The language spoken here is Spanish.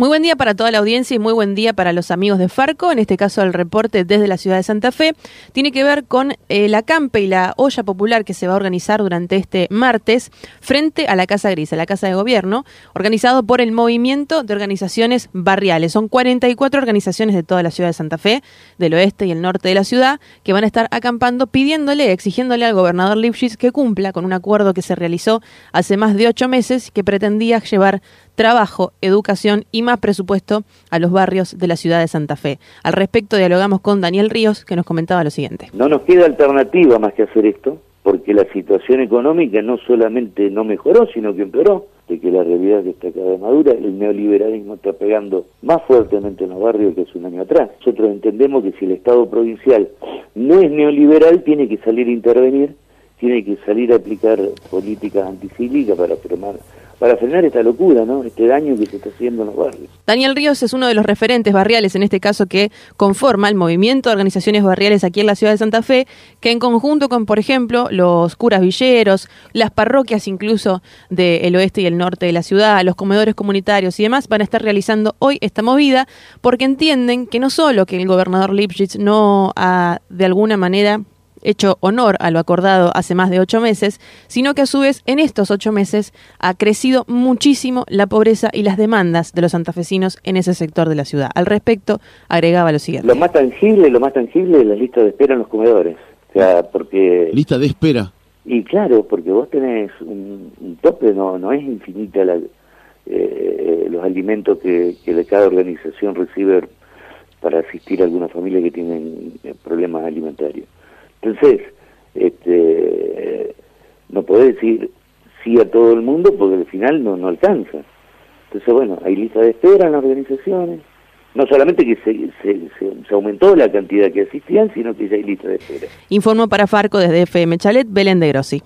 Muy buen día para toda la audiencia y muy buen día para los amigos de Farco. En este caso, el reporte desde la ciudad de Santa Fe tiene que ver con eh, acampe y la olla popular que se va a organizar durante este martes frente a la Casa Gris, a la Casa de Gobierno, organizado por el Movimiento de Organizaciones Barriales. Son 44 organizaciones de toda la ciudad de Santa Fe, del oeste y el norte de la ciudad, que van a estar acampando pidiéndole, exigiéndole al gobernador Lipschitz que cumpla con un acuerdo que se realizó hace más de ocho meses que pretendía llevar trabajo, educación y más presupuesto a los barrios de la ciudad de Santa Fe. Al respecto dialogamos con Daniel Ríos, que nos comentaba lo siguiente. No nos queda alternativa más que hacer esto, porque la situación económica no solamente no mejoró, sino que empeoró, de que la realidad está cada madura, el neoliberalismo está pegando más fuertemente en los barrios que hace un año atrás. Nosotros entendemos que si el Estado provincial no es neoliberal, tiene que salir a intervenir, tiene que salir a aplicar políticas anticíclicas para formar para frenar esta locura, ¿no? Este daño que se está haciendo en los barrios. Daniel Ríos es uno de los referentes barriales, en este caso, que conforma el movimiento de organizaciones barriales aquí en la ciudad de Santa Fe, que en conjunto con, por ejemplo, los curas villeros, las parroquias incluso del oeste y el norte de la ciudad, los comedores comunitarios y demás, van a estar realizando hoy esta movida porque entienden que no solo que el gobernador Lipschitz no ha de alguna manera hecho honor a lo acordado hace más de ocho meses, sino que a su vez en estos ocho meses ha crecido muchísimo la pobreza y las demandas de los santafesinos en ese sector de la ciudad. Al respecto, agregaba lo siguiente. Lo más tangible, lo más tangible es la lista de espera en los comedores. O sea, porque... Lista de espera. Y claro, porque vos tenés un, tope, no, no es infinita la, eh, los alimentos que, que cada organización recibe para asistir a alguna familia que tienen eh, problemas alimentarios. Entonces, este, no podés decir sí a todo el mundo porque al final no, no alcanza. Entonces, bueno, hay lista de espera en las organizaciones. No solamente que se, se, se, aumentó la cantidad que asistían, sino que ya hay lista de espera. Informó para Farco desde FM Chalet, Belén de Grossi.